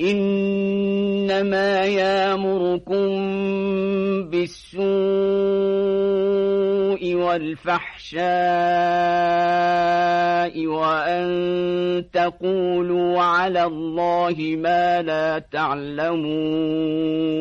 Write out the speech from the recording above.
إنما يامركم بالسوء والفحشاء وأن تقولوا على الله ما لا تعلمون